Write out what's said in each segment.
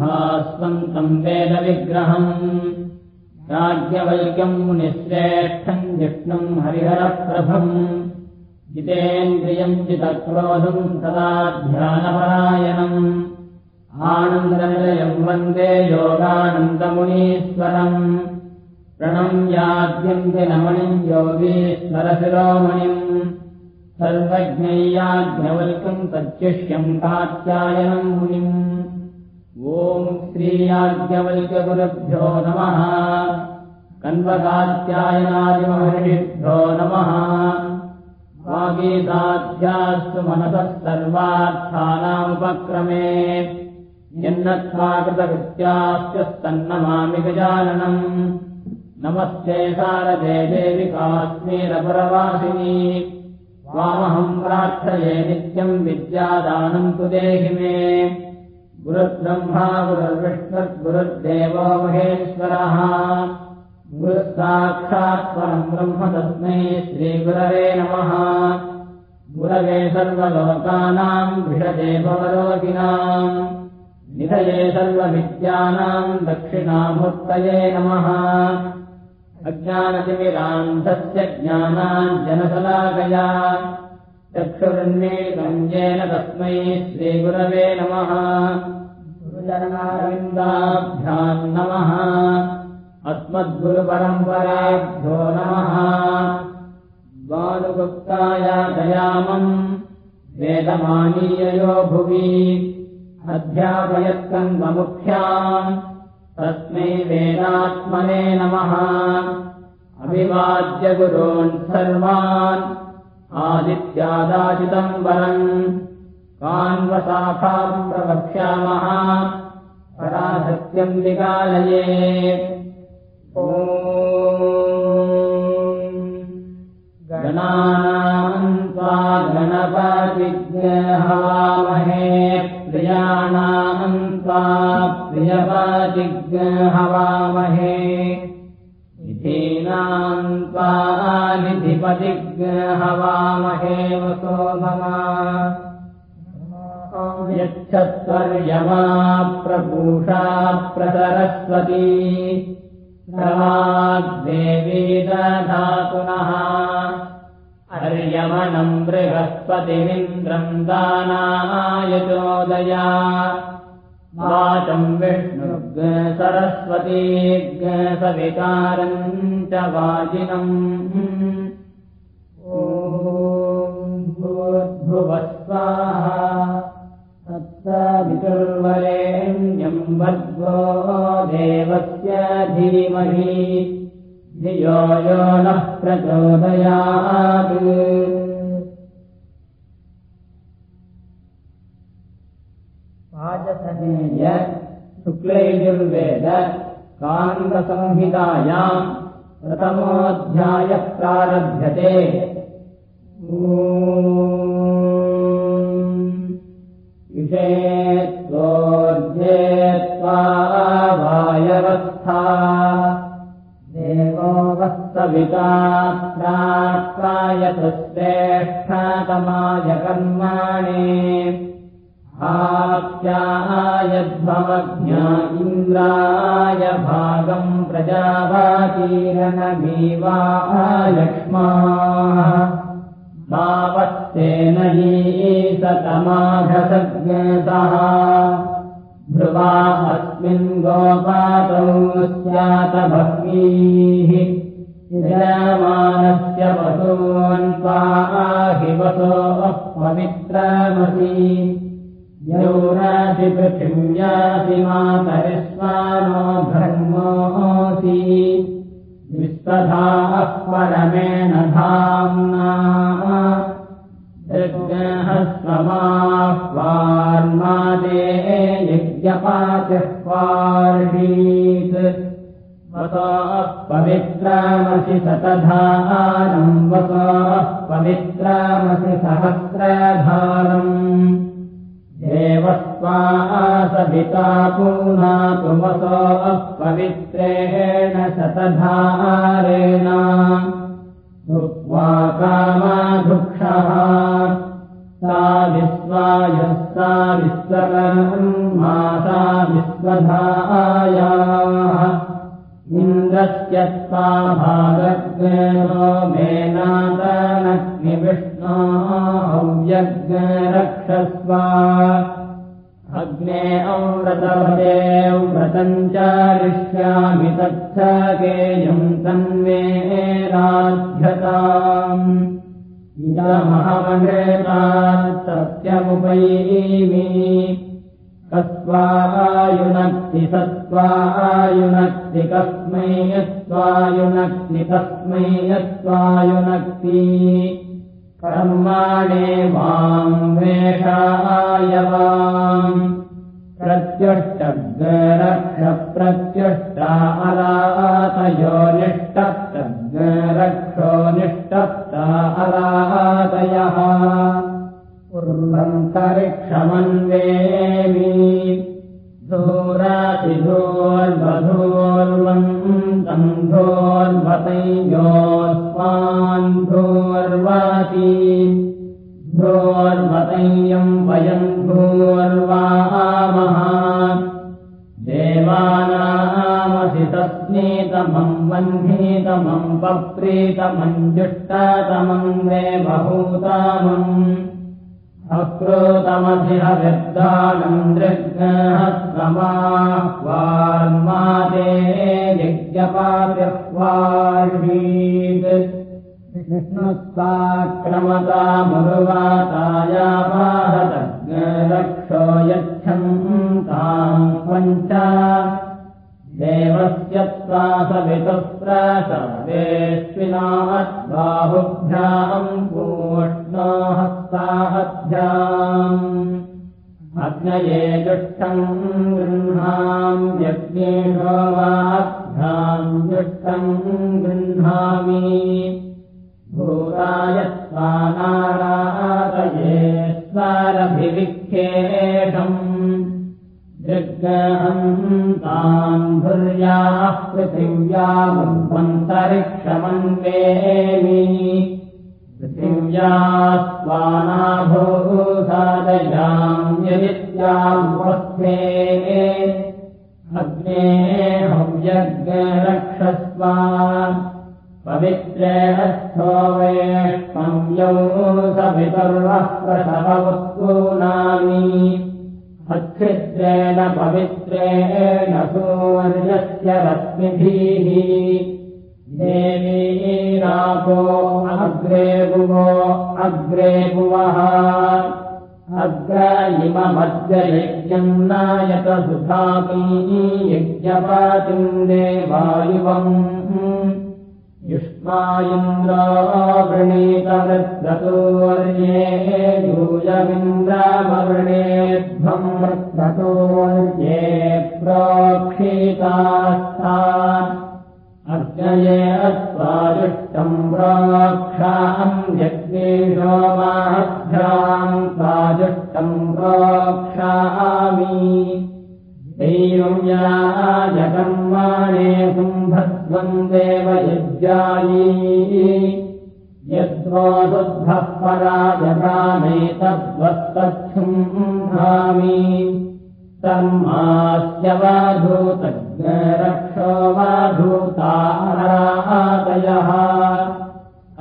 भास्वन्तम् वेदविग्रहम्। राज्ञवल्क्यम् मुनिश्रेष्ठम् जिष्णुम् हरिहरप्रभम्। जितेन्द्रियम् चितक्रोधम् सदा ध्यानपरायणम् आनन्दनिलयम् वन्दे योगानन्दमुनीश्वरम्। प्रणम्याद्यन्तिनमणिम् योगीश्वरशिरोमणिम् सर्वज्ञैयाज्ञवल्कम् तच्चिष्यम् कात्यायनम् मुनिम्। ॐ श्रीयाज्ञवल्क्यगुरुभ्यो नमः। कन्वकात्यायनादिमहर्षिभ्यो नमः। वागीताध्यास्तु मनसः सर्वार्थानामुपक्रमे। यन्नत्वाकृतकृत्यास्त्यस्तन्नमामि गजाननम् नमस्ते सारदे देवि काश्मीरपुरवासिनी वामहम् प्रार्थये नित्यम् विद्यादानम् तु देहि मे। गुरुब्रह्मा गुरुर्विष्णुर्गुरुर्देवो महेश्वरः। गुरुः साक्षात् परम् ब्रह्म तस्मै श्रीगुरवे नमः। गुरवे सर्वलोकानाम् भवलोकिनाम् निधये सर्वविद्यानाम् दक्षिणामूर्तये नमः अज्ञानतिमिरान्तस्य ज्ञानाञ्जनशलाकया चक्षुरुन्मीलितम् येन तस्मै श्रीगुरवे नमः। गुरुचरणारविन्दाभ्याम् नमः। अस्मद्गुरुपरम्पराभ्यो नमः। बालुगुप्ताय दयामम्। वेदमानीययो भुवि। अध्यापयत्कन्वमुख्याम् तस्मै वेदात्मने नमः। अभिवाद्य गुरोन् सर्वान्। आदित्यादाचितम् वरम् कान्वशाखाम् प्रवक्ष्यामः। परासत्यम् विकालये गणानान्त्वा गणपतिज्ञहवामहे प्रियाणान्त्वा प्रियपतिज्ञहवामहे निधीनान्त्वा निधिपतिज्ञहवामहे वसो मम यच्छत्वर्यमा प्रपूषा प्रसरस्वती देवी दधातुनः अर्यमणम् बृहस्पतिमिन्द्रम् दानायचोदया वाचम् विष्णुर्ग सरस्वतीर्ग सविकारम् च वाजिनम् भूर्भुवस्वाहा तत्सवितुर्वरेण्यम् भद्वो देवस्य धीमहि धियो यो नः प्रचोदयात्। वाचसनेय शुक्लैर्वेद कान्तसंहितायाम् प्रथमोऽध्यायः प्रारभ्यते। त्वा वायवस्था वस्तविता प्रायतश्रेष्ठतमाय कर्माणि। आप्यायद्भवज्ञा इन्द्राय भागम् प्रजावातीरनमीवालक्ष्मा तावत्तेन हीसतमाघसज्ञतः ध्रुवा अस्मिन् गोपातौ स्यात भक्मीः यजमानस्य पशून्त्वाहि वसो पवित्रमसि यौरासि पृथिव्यासि मातरिस्वानो धर्मोऽसि। परमेण धाम्ना। यज्ञहस्वमाह्वान्मादे यज्ञपाचः पार्षीत् पवित्रामसि शतधारम् वसो पवित्रामसि सहस्राधानम् देवस्त्वा सविता पूनातु वसो पवित्रेण शतधारेण। कामा कामाधुक्षः सा विश्वायः सा विश्वकर्मा सा विश्वधायाः। इन्द्रस्य स्वा भागज्ञो मेनातनग्निविष्णो हव्यज्ञरक्षस्व अग्ने अमृतवदे व्रतम् चारिष्यामि तच्छकेयम् तन्मे राध्यताम् इदमहमृतात् सत्यमुपैमि कस्वायुनक्ति सत्त्वायुनक्ति कस्मै यस्वायुनक्ति तस्मै यस्वायुनक्ति कर्माणे माम् वेषायवाम् प्रत्युष्टग्रक्षप्रत्युष्टा अलातयो निष्टप्तग्रक्षो निष्टप्ता अलातयः कुर्वन्तरिक्षमन्वेमि। धूरातिधोर्वधूर्वन्तम् धोर्वतयोस्मान् धोर्वाति धोर्वतयम् वयम् धोर्वामः देवानामसि तस्मीतमम् वह्नीतमम् पप्रीतमम् जुष्टतमम् देवभूतामम् अक्रोतमधिहविर्दानम् दृग्नहस्वमाह्वान्माते यज्ञपाव्यह्वार्हीत् विष्णुस्ताक्रमता मुरुवाताया भारतज्ञरक्षो यच्छम् ताम् पञ्च देवस्य प्रासवितुप्रासवेश्विनाद्बाहुभ्याम् पूष्णो हस्ताहभ्याम् अग्नये जुष्टम् गृह्णाम् यज्ञेषो वाभ्याम् जुष्टम् गृह्णामि। भूताय स्वानारातये स्वारभिविख्येषम् जग्गहम् ताम् भुर्याः पृथिव्यामुन्तरिक्षमन्वेमि पृथिव्या स्वानाभूसादयाम् यदित्याम् वस्मे अग्ने हव्यग्रक्षस्व पवित्रेणस्थो वेष्मं सवितर्वः प्रसववस्तूनानि अच्छिद्रेण पवित्रेण सूर्यस्य रश्मिभिः देवीरापो अग्रे भुवो अग्रे भुवः। अग्र इममद्ययज्ञम् नायत सुधाकी यज्ञपातिम् देवायुवम्। युष्मा इन्द्रो वृणीतवृद्धतोर्ये यूयमिन्द्रमवृणेध्वम् वृद्धतोर्ये प्रोक्षितास्था अग्नये अस्वाजुष्टम् प्रोक्षाम् यज्ञेशो माभ्याम् स्वाजुष्टम् प्रोक्षामि। दैवव्याजकर्माणे कुम्भध्वम् देवयज्ञायी यद्वोदुद्भः पराजगामेतद्वस्तच्छुम्भामि तन्मास्य वाधूतज्ञरक्षो वाधूतारादयः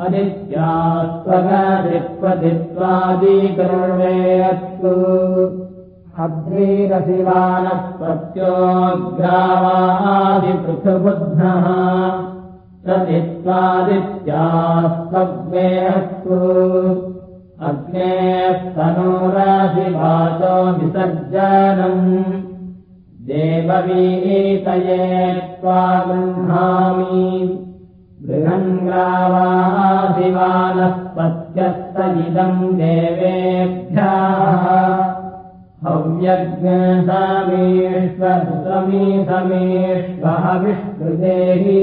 अदित्यास्त्वगदित्वदित्वादिकर्वेऽस्तु अभ्रीरशिवानः प्रत्योग्रावादिपृथुबुद्धः सदित्वादित्यास्त्वेऽस्तु अग्नेस्तनोराशिवाचो विसर्जनम् देववीतये त्वा गृह्णामि। बृहङ्ग्रावादिवानस्पत्यस्त इदम् देवेभ्यः। हव्यज्ञसामीष्वमी समीष्वः विष्णुदेहि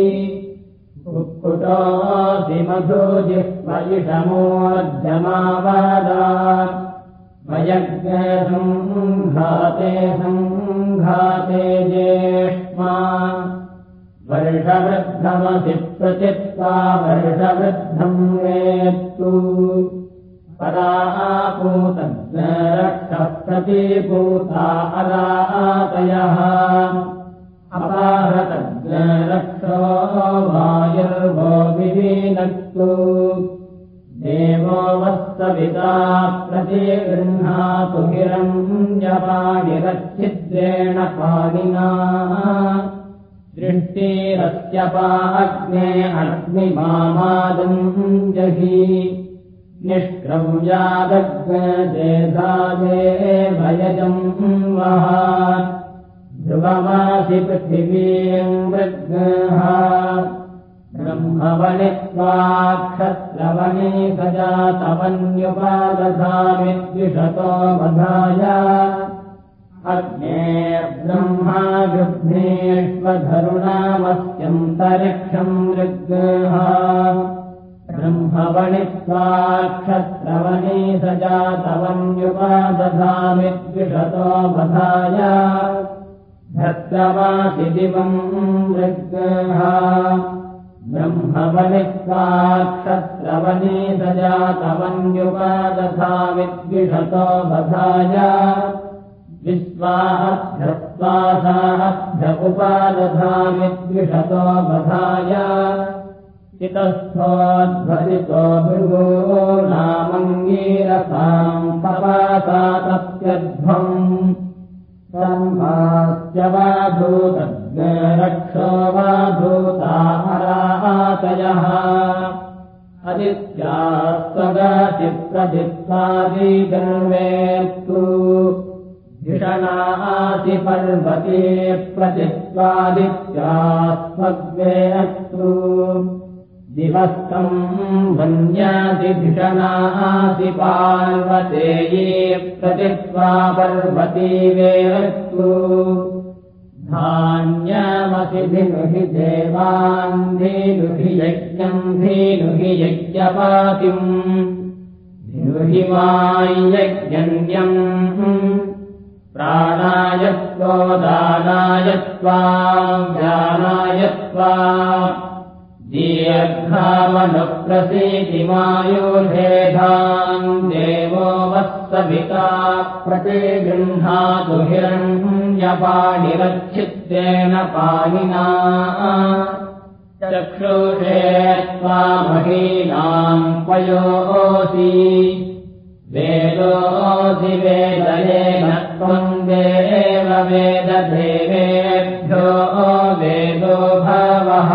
कुक्कुटोऽसि मधुजिह्वयिषमोर्जमावादा वयज्ञसङ्घाते सङ्घाते ज्येष्मा वर्षवृद्धमसि प्रचित्वा वर्षवृद्धम् वेत्तु। परापूतम् रक्षप्रतीभूता अदातयः अपाहतज्ञरक्षो वायुर्वो विहीनक्तु देवो वत्सविता प्रतिगृह्णातु हिरण्यपाणिरच्छिद्रेण पाणिना। दृष्टिरस्य पाग्ने अग्निमादम् जहि निष्क्रम्यादग्नेधादे भयजम् वः ध्रुवमासि पृथिवीम् मृग्ः ब्रह्मवणित्वाक्षत्रवणी सजातवन्युपादधामि द्विषतो वधाय। अग्ने ब्रह्मा गृह्णेष्वधरुणामस्यन्तरिक्षम् मृग्ः ब्रह्मवणित्वाक्षत्रवणी सजातवन्युपादधामि द्विषतो वधाय। भद्रवासि दिवम् मृग्ः ब्रह्मवनित्वाक्षत्रवनी सजातवन्युपादधामि द्विषतो वधाय विश्वाहभ्यत्वासाहभ्य उपादधामि द्विषतो वधाय चितस्थोद्भरितो भृगो नामङ्गीरसाम् तवासा तत्यध्वम् रक्षो वा भूतामरातयः अदित्यास्तगाचिप्रदित्वादिगर्वेस्तु धिषणासि पर्वते प्रतित्वादित्यास्मग्वेस्तु दिवस्तम् वन्यादिधिषणासि पार्वते ये प्रतित्वा पर्वती वेरस्तु धान्यमसि धिनुहि देवान् धीनुहि यज्ञम् धीनुहि यज्ञपातिम् धिनुहि वायज्ञन्यम् प्राणायत्वोदानायत्वा ज्ञानायत्वा दीर्घामनुप्रसीतिमायोधेधाम् देवो वत्सविता प्रतिगृह्णातु हिरण्यपाणिरच्छिद्रेण पाणिना। चक्षुषे त्वामहीनाम् पयोऽसि। वेदोऽसि वेदयेन त्वम् देव वेददेवेभ्यो वेदो भवः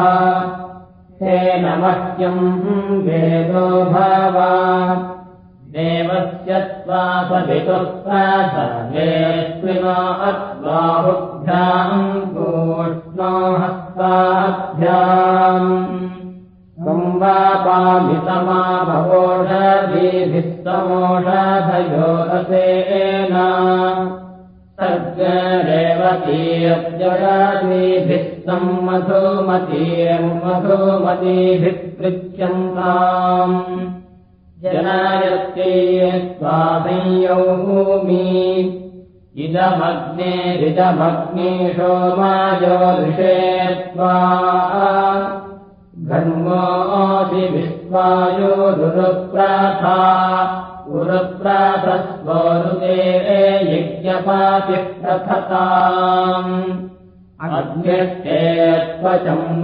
तेन मह्यम् वेदो भव देवस्य त्वा सवितुःस्विनो अत्वाहुभ्याम् गोष्णो हस्ताभ्याम्। संवापामितमा भवोषधीभिस्तमोषधयोरसेन सर्गरेवतीर्जगादीभिस्तम् मधुमतीर्मधुमतीभिः पृच्छन्ताम् जनायत्यै स्वासंयौमि इदमग्नेरिदमग्ने सोमायो दृशे त्वा घर्मोऽसि विश्वायो दुरुप्राथा उरुप्राथस्वरुते यज्ञपातिः प्रथताम्। अग्निष्टे त्वचम्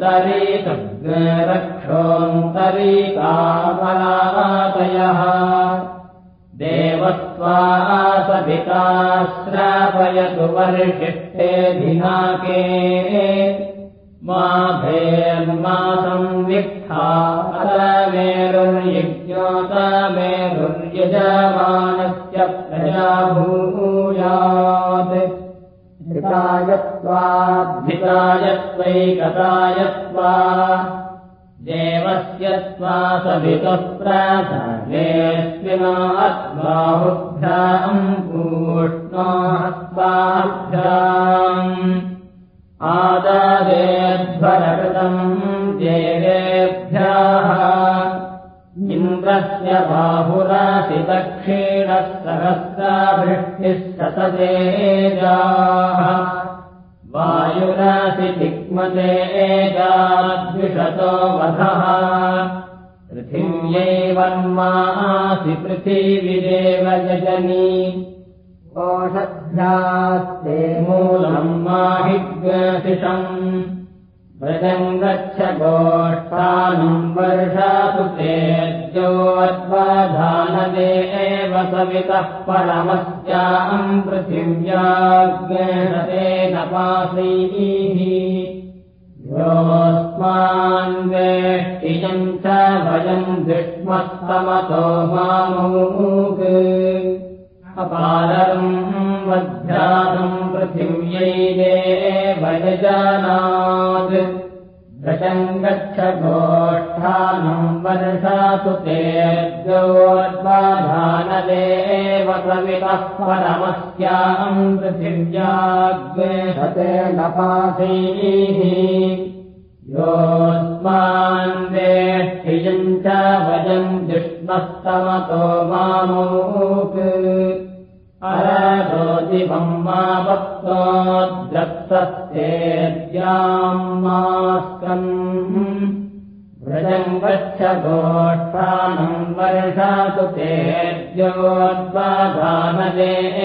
तरीतरक्षोऽन्तरीकामलातयः देवत्वा सविता श्रापयतु वर्षिष्ठे धिनाके मा भेर्मासम् विक्था अतमेरुर्यज्ञोतमेरुर्यजमानस्य प्रजाभूयात्। धितायत्वाद्धितायत्वैकतायत्वा देवस्य त्वा सवितः प्रासनेऽस्मिनात्बाहुभ्याम् पूष्णो हस्ताभ्याम् आदादेध्वरकृतम् देवेभ्यः। इन्द्रस्य बाहुरासि दक्षिणः सहस्राभृष्टिः शतदेजाः वायुरासि दिग्मते एजाद्विषतो वधः। पृथिव्यैवन्मासि पृथिविदेव यजनी ओषध्यास्ते मूलम् माहिग्रसिषम् व्रजम् गच्छ गोष्ठानम् वर्षातु तेजोऽद्वाधानदे एव सवितः परमस्याम् पृथिव्याग्रहतेन पासैः। योऽस्मान् वेष्टियम् च भयम् दुष्मस्तमतो मामूक् अपारम् वध्यातम् पृथिव्यै भयजानात् दशम् गच्छ गोष्ठानम् वर्षातु तेजोद्वाधानदेव सवितः परमस्याम् पृथिव्याग्रेशतेन पासैः योऽस्मान् वेष्टियम् च वयम् दुष्मस्तमतो मामूक् अरदोदिवम् मा वक्तोद्रक्तस्तेद्याम् मास्कम् व्रजम् गच्छ गोष्ठानम् वर्षातु तेद्योद्वाधानदे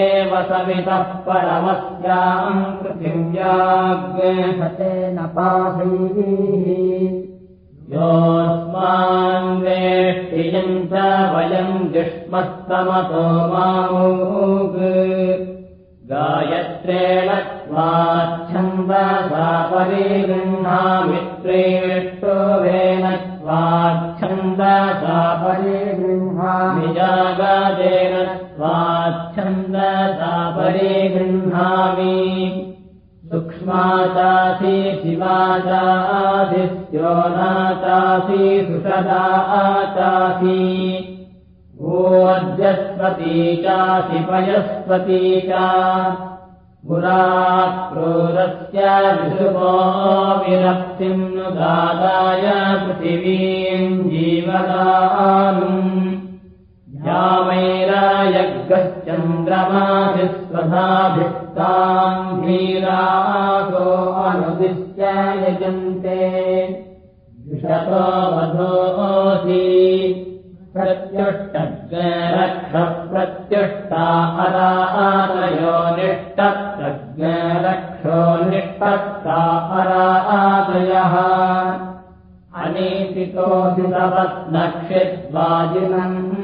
एव सवितः परमस्याम् पृथिव्याग्रेशतेन पासैः योऽस्मान् वेष्टियम् च वयम् जुष्मस्तमतो मामूक् गायत्रेण स्वाच्छन्दसा परिगृह्णामित्रेष्टोभेन स्वाच्छन्दसा परिगृह्णामि निजागादेन स्वाच्छन्दसा परिगृह्णामि सूक्ष्मा चासि शिवा चाधिस्यो नाचासि ऊर्जस्वती चासि पयस्वती च। पुरा क्रोधस्य विशुभो विरक्तिम् दादाय पृथिवीम् जीवदानुम् यामैरायग्गश्चन्द्रमाभिः स्वधाभिक्ताम् धीरासो अनुदिश्य यजन्ते। विशतो वधोऽसि प्रत्युष्टज्ञरक्ष प्रत्युष्टा अरातयो निष्टप्रज्ञरक्षो निष्टक्ता अरातयः अनीतितोऽसि तवत्नक्षिद्वाजिनम्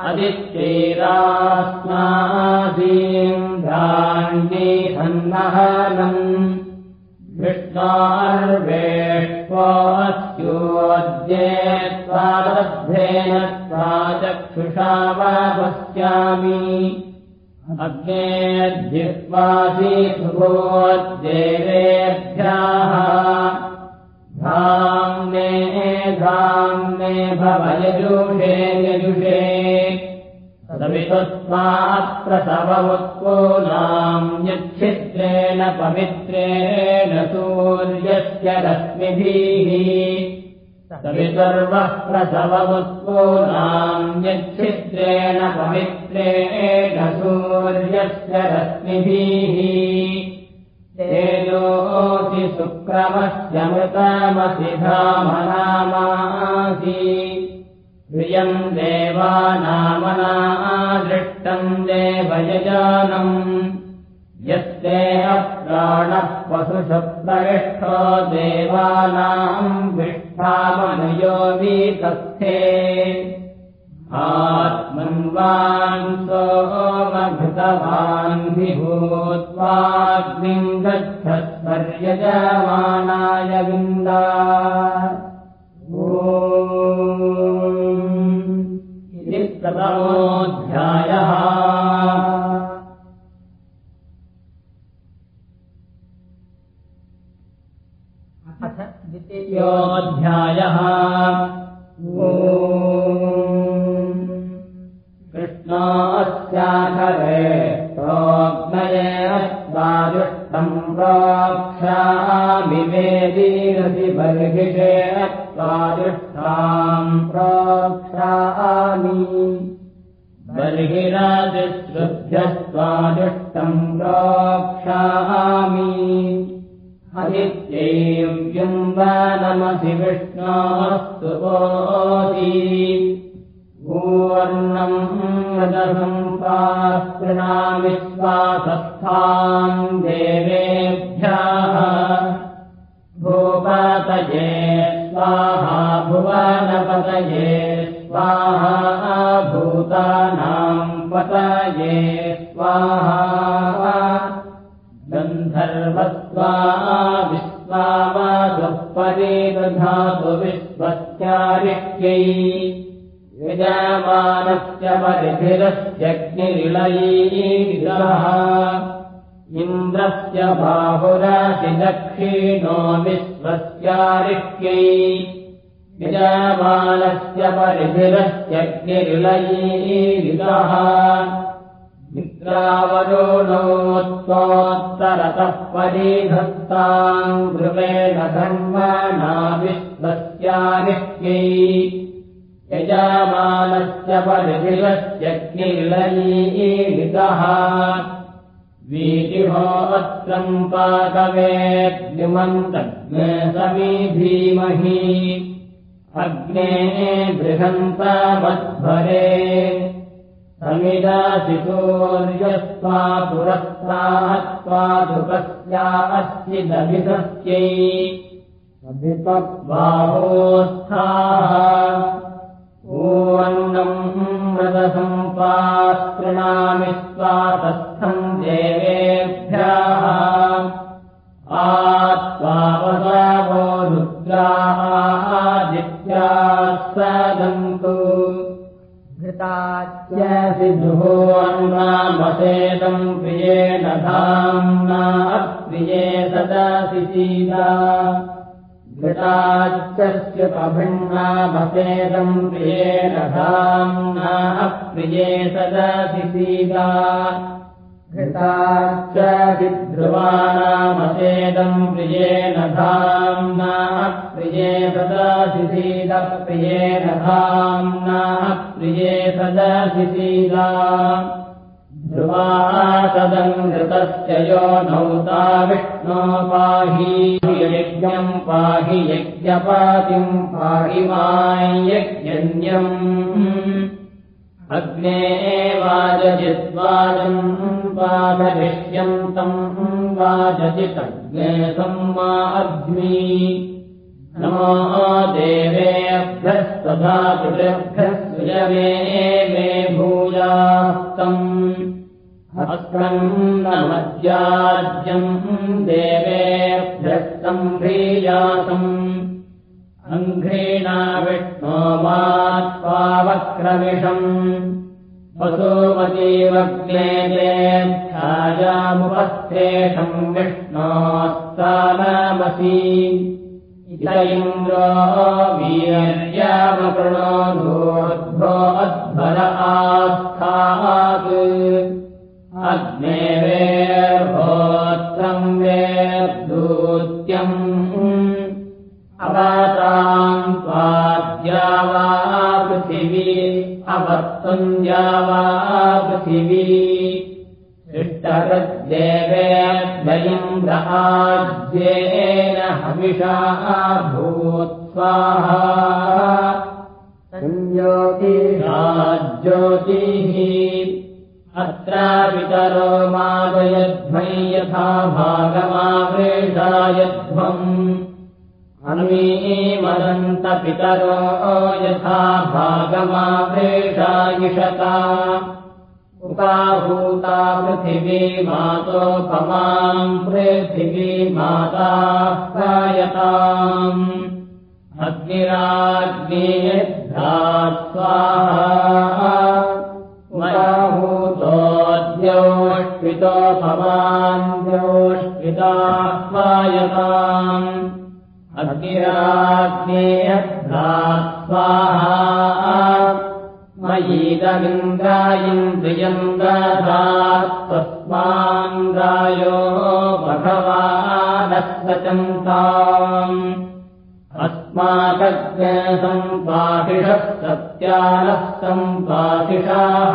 अदित्यैरास्मादीम् धान्ये सन्नहनम् विष्णार्वेष्पोऽस्योद्ये त्वादद्धेन त्वा चक्षुषा वा पश्यामि सुभोद्देवेभ्यः धाम्ने धाम्ने भवयजुषे यजुषे सवितस्मात्प्रसवमुत्कोनाम् यच्छिद्रेण पवित्रेण सूर्यस्य रश्मिभिः सवितर्वः प्रसवमुत्कोनाम् यच्छिद्रेण पवित्रेण सूर्यस्य रश्मिभिः तेजोऽसि शुक्रमस्य मृतमसि धामनामासि प्रियम् देवानामना दृष्टम् देवयजानम्। यस्ते अप्राणः पशुशब्दविष्ठो देवानाम् विष्ठामनुयो वीतस्थे आत्मन्वान् सोमभृतवान् विभूत्वाग्निम् गच्छत्पर्यजमानाय विन्दा इति प्रथमोऽध्यायः अथ द्वितीयो विष्णोऽस्याखरे प्रोग्नये अस्वादुष्टम् प्रोक्षामि वेदीरसि बर्हिषे अस्वादुष्टाम् प्रोक्षामि। बर्हिरादिश्रुभ्यस्त्वादुष्टम् प्रोक्षामि। अदित्यैव्युम्बनमसि विष्णोस्तु ओति। पूर्णम् मृदसम्पास्तृणामि स्वासस्थाम् देवेभ्यः। भूपतये स्वाहा भुवनपतये स्वाहा भूतानाम् पतये स्वाहा। गन्धर्वत्वा विश्वावादुःपरे दधातु विश्वस्यारिक्यै यजमानस्य परिधिरस्यग्निरिलयीरः इन्द्रस्य बाहुरतिदक्षिणो विश्वस्यारिक्यै यजमानस्य परिधिरस्यग्निरिलयीरितः मित्रावरोणोत्तोत्तरतः परिधत्ताम् ध्रुवेण धन्वना विश्वस्यानिष्यै यजमानस्य परिधिरस्यग्निर्लयीलितः वीतिहोत्रम् पाकवेद्युमन्तग्ने समीधीमहि अग्ने बृहन्तमध्वरे समिदासि सूर्यस्त्वा पुरस्तात्त्वादुपस्या अस्ति दभितस्यै बाहोत्थाः ऊर्णम् मृदसम्पास्तृणामि स्वातस्थम् देवेभ्यः। आत्त्वावसावो रुद्रादित्याः सदन्तु घृताच्यसि प्रियेण धाम्ना अप्रिये सदासि सीता घृताच्यस्य पभिन्नामसेदम् प्रियेण धाम्ना अप्रिये सदासि सीता घृताच्यसि ध्रुवाणामसेदम् प्रियेण धाम्ना प्रिये सदासि सीदप्रियेण धाम्ना प्रिये सदासि सीदा ध्रुवा सदम् घृतस्य यो नौता विष्णो पाहि यज्ञम् पाहि यज्ञपातिम् पाहि मायज्ञन्यम् अग्ने वाजजिद्वाजम् वाजरिष्यन्तम् वाजजितग्ने सम्मा अग्नि। नमो देवेभ्यस्तधातुभ्यः सुजमे मे भूयास्तम् अस्कन्नमद्याज्यम् देवेभ्यस्तम्भीयासम् अङ्घ्रीणा विष्णो मात्पावक्रमिषम् वसुमतीवग्ने ध्यायामुपस्थेषम् विष्णोस्तानामसि इत इन्द्रो वीर्यामकृणो दूर्ध्वो अध्वर आस्थात् अग्ने वेर्भोत्रम् वेर्दूत्यम् अवताम् त्वाद्या वा पृथिवी अवत्तुन्द्या वा पृथिवी। इष्टरद्देवेऽद्वयम् आज्येन हविषा भूत् स्वाहा। ज्योतिः पितरो मादयध्वै यथा भागमावृषायध्वम् अन्वीमदन्तपितरो यथा भागमावृषायिषता उपाभूता पृथिवी मातोपमाम् पृथिवी माता प्रायताम् अग्निराग्नेयद्धा स्वाहा स्वायताम्। अग्निराग्नेयद्धा स्वाहा त्वयीदमिन्द्रायिन्द्रियम् दधात् तस्मान्द्रायो भगवानस्तचन्ताम्। अस्माकज्ञ सम्पातिषः सत्यानः सम्पातिषाः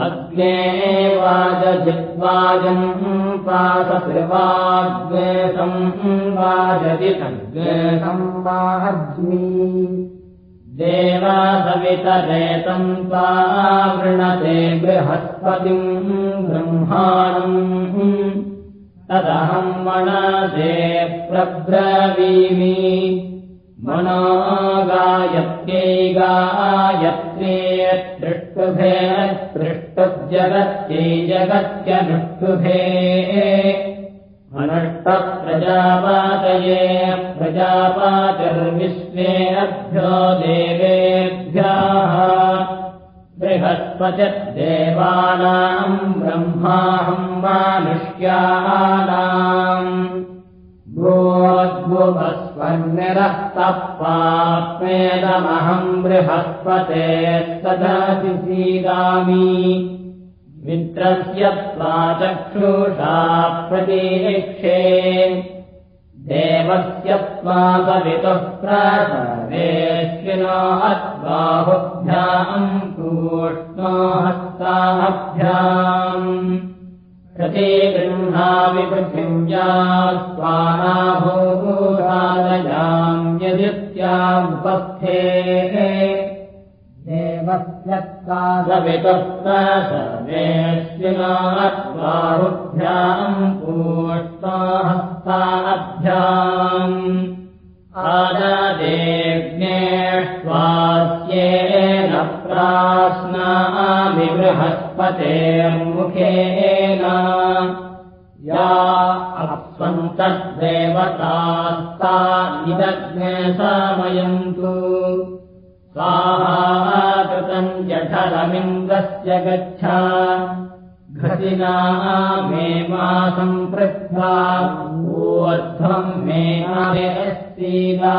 अग्ने वाजजित्वाजम् पासत्रिवाग्ने संवाजजितग्ने संवाहज्मि देवासवितरेतम् वृणते बृहस्पतिम् ब्रह्माणम् तदहम् मणसे प्रब्रवीमि। मनो गायत्यै गायत्रे दृष्टुजगत्यै जगत्यनुष्टुभे अनुष्टप्रजापातये प्रजापातिर्विश्वेभ्यो देवेभ्यः। बृहस्पतिर्देवानाम् ब्रह्माहम् मानुष्याणाम् भूद्भुवस्वर्निरस्तः पाप्मेदमहम् बृहस्पते तदसि सीदामि। मित्रस्य त्वा चक्षुषा प्रतीक्षे देवस्य प्रसवेश्विनो हत्बाहुभ्याम् पूष्णो हस्ताभ्याम् प्रतिगृह्णामि पृथिव्या स्वानाभूतालयाम् यदित्यामुपस्थे। देवस्य सवितुः प्रसवेश्विनात्बाहुभ्याम् पूष्णो हस्ताभ्याम् आददेग्नेष्वास्येन प्राश्नामि बृहस्पतेर्मुखेन या अप्सन्तद्देवतास्ता इदग्ने समयन्तु। स्वाहाकृतम् जठरमिन्द्रस्य गच्छ। घटिना मे मासम् पृथ्वा ऊर्ध्वम् मे अस्तीला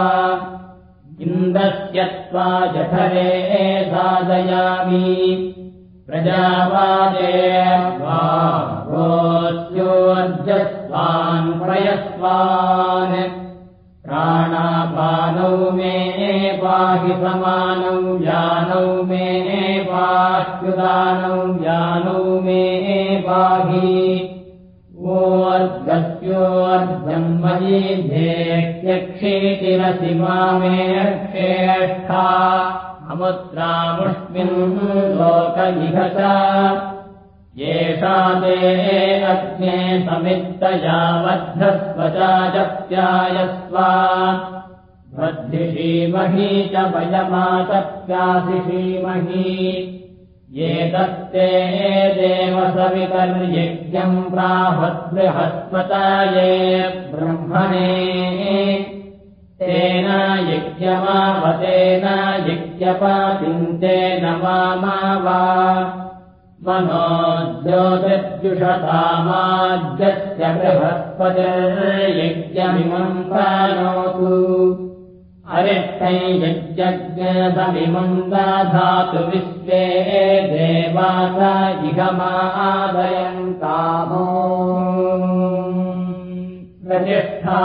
इन्द्रस्य त्वा जठरे साधयामि रोस्योर्जस्वान् प्रयस्वान्। प्राणापानौ मे पाहि समानौ जानौ मे पाह्युदानौ जानौ मे पाहि। ओर्गस्योर्जन्मयी धेत्यक्षेतिरसि अमुत्रामुष्मिन् लोकनिहत येषा ते अग्ने समित्तया वद्धस्वचाचप्यायस्व बद्धिषीमही च वयमाचप्यासिषीमही एतत्ते देव सवितर्यज्ञम् प्राहद्बृहस्पताये ब्रह्मणे तेन यज्ञमावतेन यज्ञपातिन्तेन वामा वा मनो ज्योतिर्जुषतामाद्यस्य बृहस्पतिर्यज्ञमिमम् प्राणोतु अरिष्टै यज्ञसमिमम् दधातु विश्वे देवास इहमादयन्तामो प्रतिष्ठा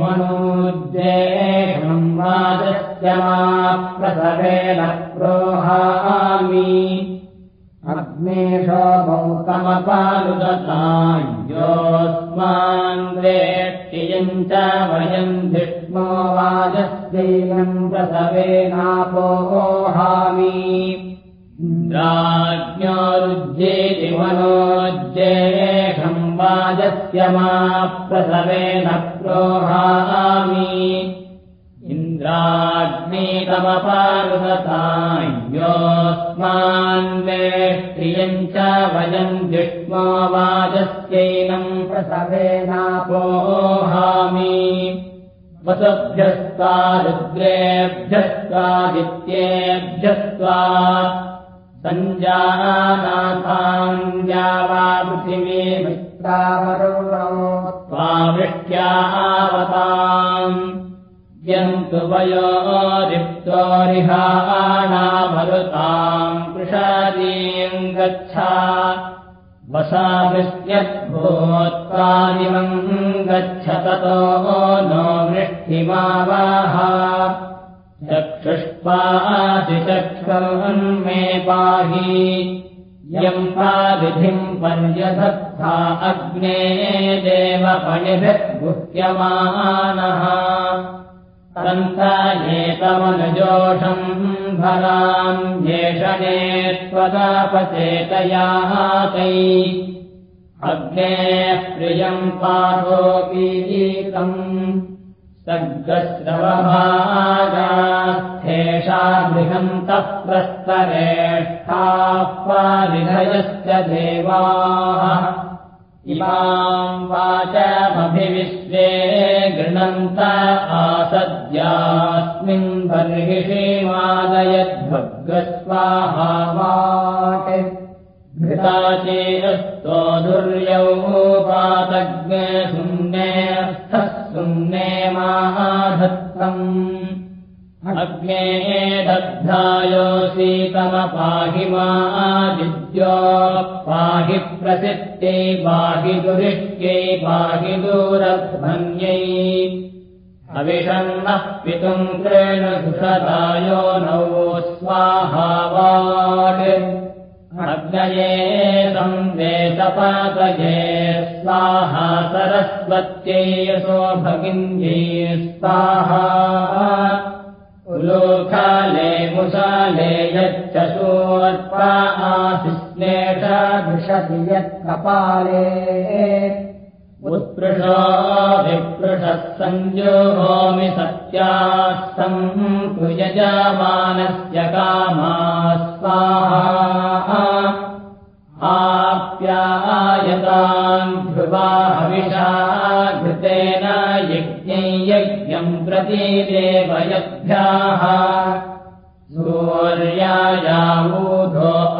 मनोज्येषम् वादस्य मा प्रसवेन प्रोहामि। अग्नेशोमौकमपानुदतायोऽस्मान् वेष्टियम् च वयम् धिष्मो वाजस्यैनम् प्रसवेनापोहामि राज्ञोरुज्येति मनोज्येषम् वाजस्य मा प्रसवेन प्रोहामि। इन्द्राग्नीतमपारुदतायोऽस्मान् वेष्ट्रियम् च वयम् जिष्मो वाजस्यैनम् प्रसवेनापोहामि वसुभ्यस्त्वा रुद्रेभ्यस्त्वादित्येभ्यस्त्वा सञ्जानाथान्या वा वृष्ट्यावताम् यन्तु वयोरिप्तोरिहाणामरुताम् कृषादीम् गच्छा वसाभिस्त्यद्भूत्वादिमम् गच्छ ततो नो वृष्टिमावाह चक्षुष्पादिचक्षुन्मे पाहि। यम् पाविधिम् पर्यधत्था अग्ने देवपणिभिर्गुह्यमानः। सन्तायेतमनुजोषम् भराम् जेषणे त्वदापचेतयातै अग्ने प्रियम् पादोपीतम् सर्गश्रवभागास्थेषा बृहन्तः प्रस्तरेष्ठाः पारिधयश्च देवाः। इमाम् वाचमभिविश्वे गृणन्त आसद्यास्मिन् बर्हिषीमादयद्भग्रस्वाहा वाक्। घृताचेरस्तो दुर्यौपातज्ञशून्येऽर्थः शून्ये माधत्तम् अग्ने दग्धायोऽसीतमपाहि मादिद्यो पाहि प्रसिद्धे पाहि दुरिष्ट्यै पाहि दूरध्वन्यै। अविषन्नः पितुम् क्रेण सुषदायो नौ स्वाहावाड् अग्नये संवेशपातये स्वाहा सरस्वत्यै यशो भगिन्यै स्वाहा। उलोकाले मुसाले यच्चशोर्पा आशिश्लेषाभिषति यत्कपाले सञ्जुहोमि सत्याः सम्पुयजमानस्य कामा स्वाहा आप्यायतान् ध्रुवाहविषा घृतेन यज्ञै यज्ञम् प्रति देवयभ्याः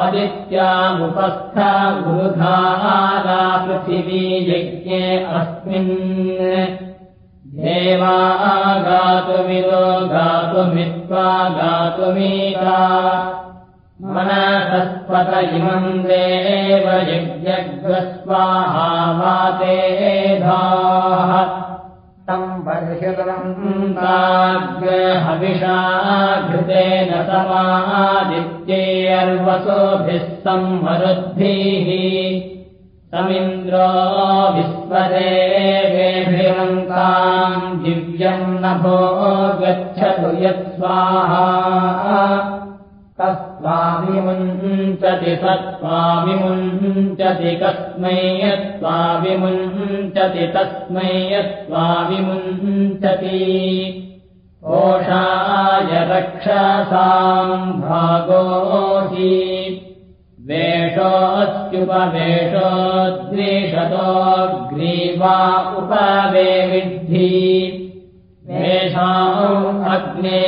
सूर्यायावूधो अदित्यामुपस्था गुरुधारा पृथिवी यज्ञे अस्मिन्। देवा गातुमिदो गातुमित्वा गातुमीता। मनसस्पत इमम् देव यज्ञग्रस्वाहा वातेधाः तम् बर्हिरम् हविषा घृतेन समादित्येऽर्वसोभिः संमरुद्भिः समिन्द्रो विश्वदेवेभिरन्ताम् दिव्यम् नभो गच्छतु यत्स्वाहा तस्त्वाविमुञ्चति सत्त्वाविमुञ्चति कस्मै यत्त्वाविमुञ्चति तस्मै यत्त्वाविमुञ्चति कोषाय रक्षसाम् भागोऽसि। वेषोऽस्त्युपवेषो द्विषतो ग्रीवा उपवेविद्धि वेषाम् अग्ने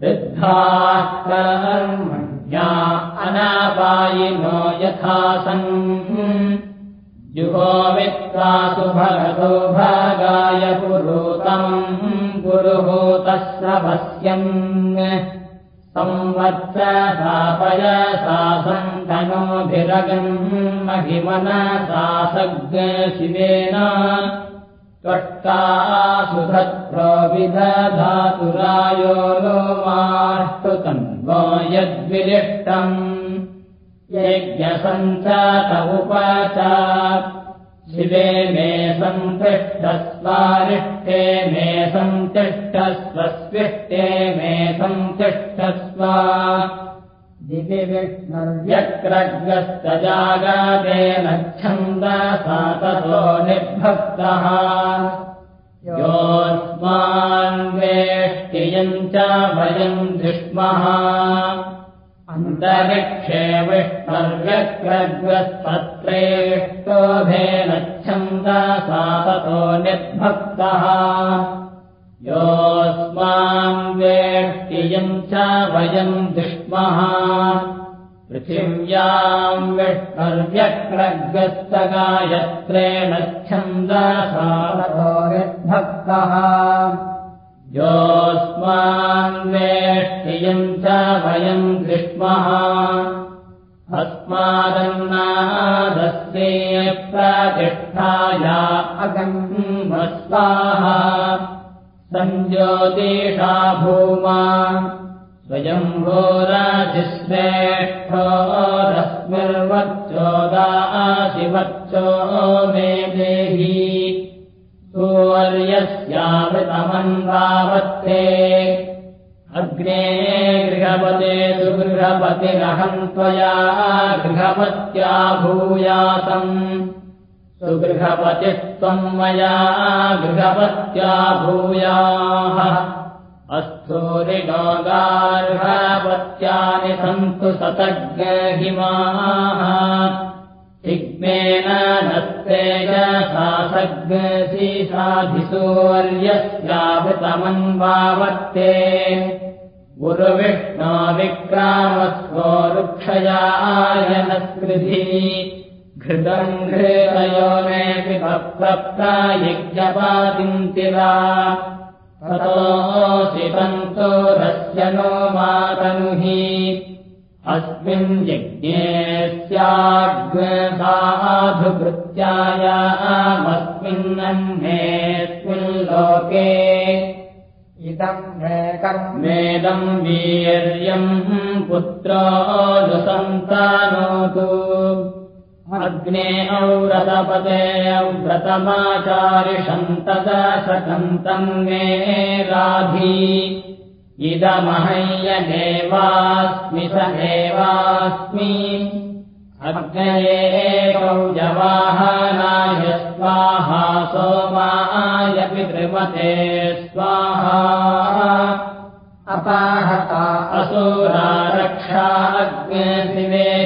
वृद्धाः कर्मण्या अनापायिनो यथा सन्। जुहोवित्ता सुभगतो भागाय पुरोतमम् पुरुहूतस्रवस्यम् संवत्ससापयसा सन्तनोभिरगम् महिमनसा सज्ञशिवेन त्वष्टा सुधत्रो विदधातुरायो नो माष्टु तन्वो यद्विलिष्टम्। यज्ञसञ्चात उपच शिवे मे सन्तिष्ठस्वारिष्टे मे सन्तिष्ठस्व स्विष्टे मे सन्तिष्ठस्व दिवि विष्णुर्व्य व्यक्रग्रस्तजागादेन छन्दसा ततो निर्भक्तः योऽस्मान् वेष्टियम् च वयम् दृष्मः अन्तरिक्षे विष्णुर्व्यक्रग्रस्तत्रेष्टोभेन छन्दसा ततो निर्भक्तः योऽस्माम् वेष्टियम् च वयम् दुष्मः पृथिव्याम् विष्णर्व्यक्रग्रस्तगायत्रेण छन्दसा ततो यद्भक्तः योऽस्मान्वेष्टियम् च वयम् ग्रीष्मः अस्मादन्नादस्ते प्रतिष्ठाया अगम्भस्वाहा सञ्ज्योतिषा भूमा स्वयम्भोराजिश्रेष्ठोरस्मिर्वच्चोदाशिवच्चो मे देहि। सूर्यस्यामृतमन्वावत्ते अग्ने गृहपते सुगृहपतिरहम् त्वया गृहपत्या भूयासम् सुगृहपतिस्त्वम् मया गृहपत्या भूयाः अस्थूरिलोगार्हपत्यानि सन्तु सतग्हिमाः इग्मेन नस्तेजसासग्सि साधिसूर्यस्यावृतमन्वावत्ते। गुरुविष्णो विक्रामस्वो रुक्षयायनस्कृधि घृतम् घृतयो मेऽपि यज्ञपादिन्तिरा ततोऽसि सन्तोरस्य नो मातनुहि अस्मिन् यज्ञे स्याग्साधुकृत्यायामस्मिन्नन्नेऽस्मिन् लोके। इदम् मे कर्म मेदम् वीर्यम् पुत्रोऽनुसन्तानोतु अग्ने औरतपते औव्रतमाचारिषन्तदशकन्तम् मे राधी। इदमहय्यदेवास्मि स एवास्मि अग्नये जवाहनाय स्वाहा सोमाय पितृमते स्वाहा। अपाहता असुरा रक्षा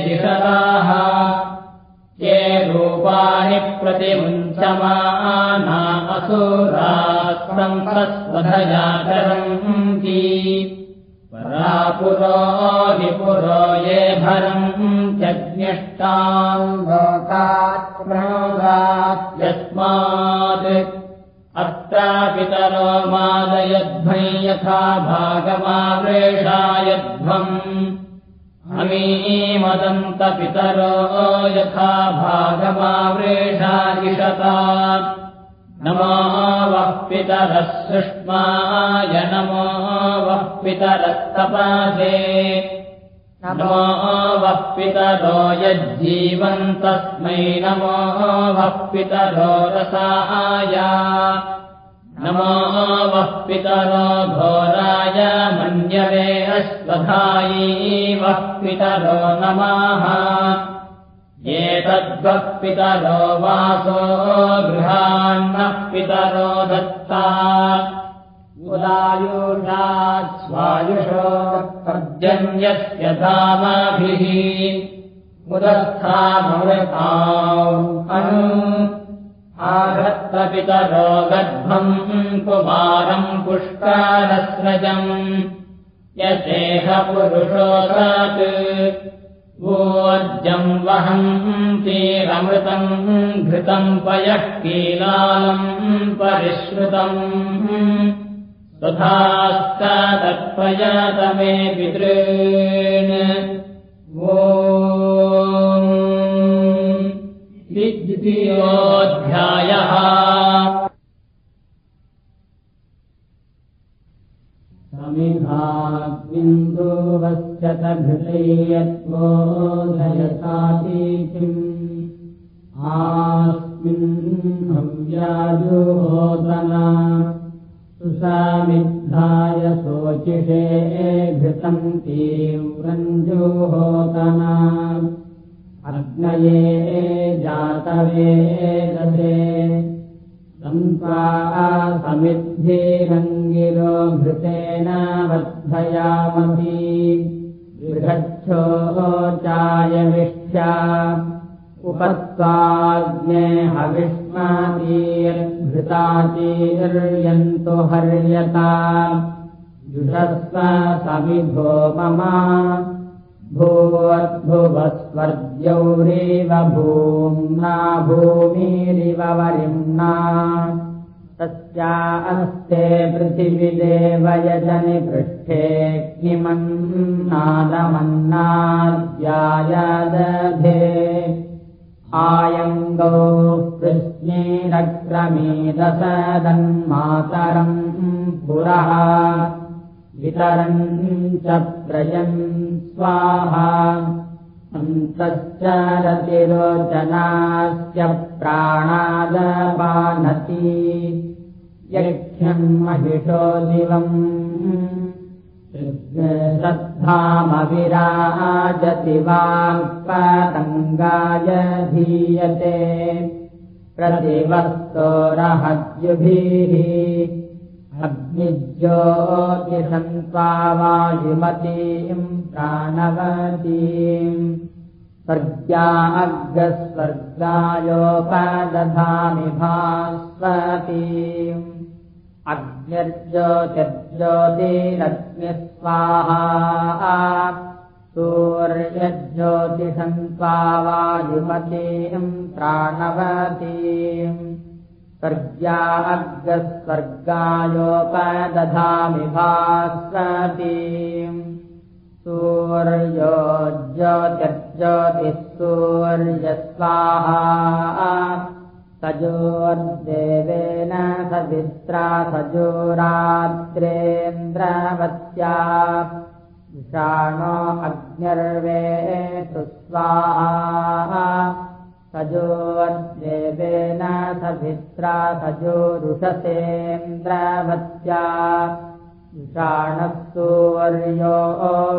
दिशताः ये प्रतिमुञ्चमाना असुरा सन्तस्वधजाचरन्ति परापुरो विपुरो ये भरम् जज्ञष्टाम् लोकात् अत्रापितरो मादयध्वै यथा भागमावेशायध्वम् अमीमदन्तपितरो यथा भागमावृषादिशता नमो वः पितरः सुष्माय नमो वः पितरस्तपासे नमो वः पितरो यज्जीवन्तस्मै। नमो वः पितरो रसाय नमो वः पितरो घोराय मन्यवे अश्वधायी वः पितरो नमः। एतद्वः पितरो वासो गृहान्नः पितरो दत्ता। उदायुषात् स्वायुषो पर्जन्यस्य धामाभिः। उदस्थामृताम् अनु आधत्तपितरो गद्भम् कुमारम् पुष्कारस्रजम् यशेह पुरुषोऽसात् ऊर्जम् वहम् तीरमृतम् घृतम् पयः कीलालम् परिश्रुतम् तथास्तादत्पयतमे पितॄन्। ओ द्वितीयोऽध्यायः समिधाग्निन्दोवस्य तघृतयत्वोदयसातीतिम् आस्मिन् हव्याजुहोदना सुषामिद्धाय शोचिषे घृतम् तीव्रञ्जुहोदना अग्नये जातवे ददे सम्पा समिद्धिरङ्गिरो घृतेन वर्धयामपि बृहच्छो चायविष्ठ्या। उपत्वाग्ने हविष्मातीर्घृतातीर्यन्तु हर्यता। जुषस्व समिधो मम भूवद्भुवस्वर्ग्यौरेव भूम्ना भूमिरिव वरिम्ना। तस्या अस्ते पृथिविदेवयजनि पृष्ठे किमन्नादमन्नाद्यायदधे। आयङ्गौ कृष्णीरक्रमीदसदन्मातरम् पुरः वितरम् च प्रयन् स्वाहा। अन्तश्च रतिरोचनास्य प्राणादपानति। यख्यम् महिषो दिवम्। श्रद्धामविराजति वाक्पतङ्गाय धीयते। प्रतिवस्तोरहद्युभिः अग्निज्योतिषन्त्वा वायुमतीम् प्राणवतीम् स्वर्ग्या अग्रस्वर्गायोपदधामि भास्वतीम् अग्निर्ज्योतिर्ज्योतिरग्निस्वाहा सूर्यज्योतिषन्त्वा वायुमतीम् प्राणवतीम् स्वर्ग्या अग्रस्वर्गायोपदधामि भास्वतीम् सूर्यो ज्योतिर्ज्योतिः सूर्यस्वाहा सजोर्देवेन सवित्रा सजोरात्रेन्द्रवत्या। विषाणो अग्निर्वेतु स्वाहा सजोर्देवेन सवित्रा सजोरुषसेन्द्रवत्या विषाणः सूर्यो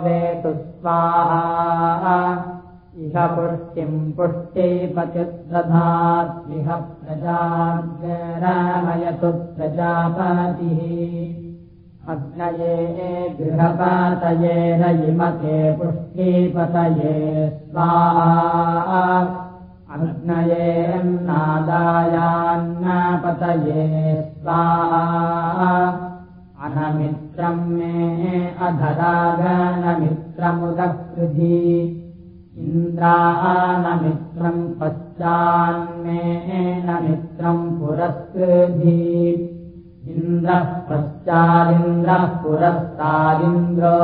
वेतु स्वाहा इह पुष्टिम् पुष्टिपतिदधात्मिह प्रजामयतु प्रजापतिः। अग्नये गृहपातये रयिमते पुष्टिपतये स्वाहा अग्नये नादायान्नपतये स्वाहा। अनमित्रम् मे अधरागनमित्रमुदकृधि इन्द्रानमित्रम् पश्चान्मे न मित्रम् पुरस्कृधि। इन्द्रः पश्चादिन्द्रः पुरस्तादिन्द्रो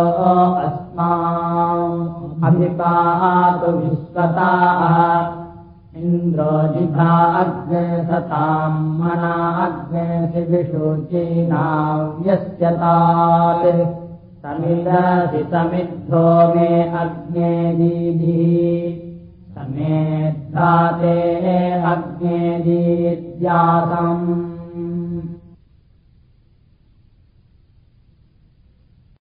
अस्मा अभिपातु विश्वताः इन्द्रो जिधा अग्ने सताम् मना अग्ने विशोचीनाव्यस्यतात् समिदसि समिद्धो मे अग्ने दीधिः समेद्धाते अग्ने दीद्यासम्